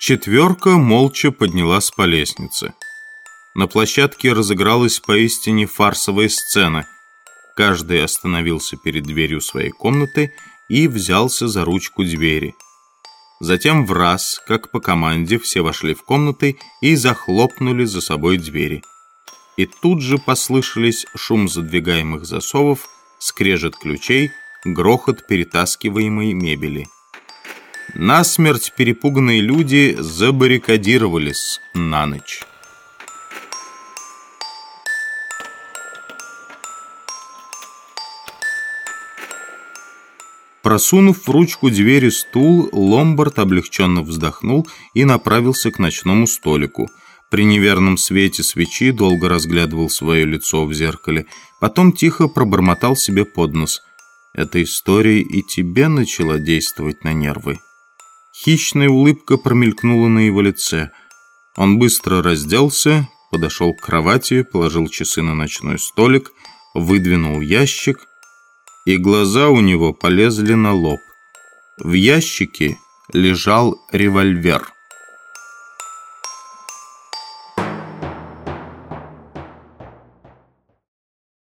Четверка молча поднялась по лестнице. На площадке разыгралась поистине фарсовая сцена. Каждый остановился перед дверью своей комнаты и взялся за ручку двери. Затем в раз, как по команде, все вошли в комнаты и захлопнули за собой двери. И тут же послышались шум задвигаемых засовов, скрежет ключей, грохот перетаскиваемой мебели. Насмерть перепуганные люди забаррикадировались на ночь. Просунув в ручку двери стул, Ломбард облегченно вздохнул и направился к ночному столику. При неверном свете свечи долго разглядывал свое лицо в зеркале, потом тихо пробормотал себе под нос. Эта история и тебе начала действовать на нервы. Хищная улыбка промелькнула на его лице. Он быстро разделся, подошел к кровати, положил часы на ночной столик, выдвинул ящик и глаза у него полезли на лоб. В ящике лежал револьвер.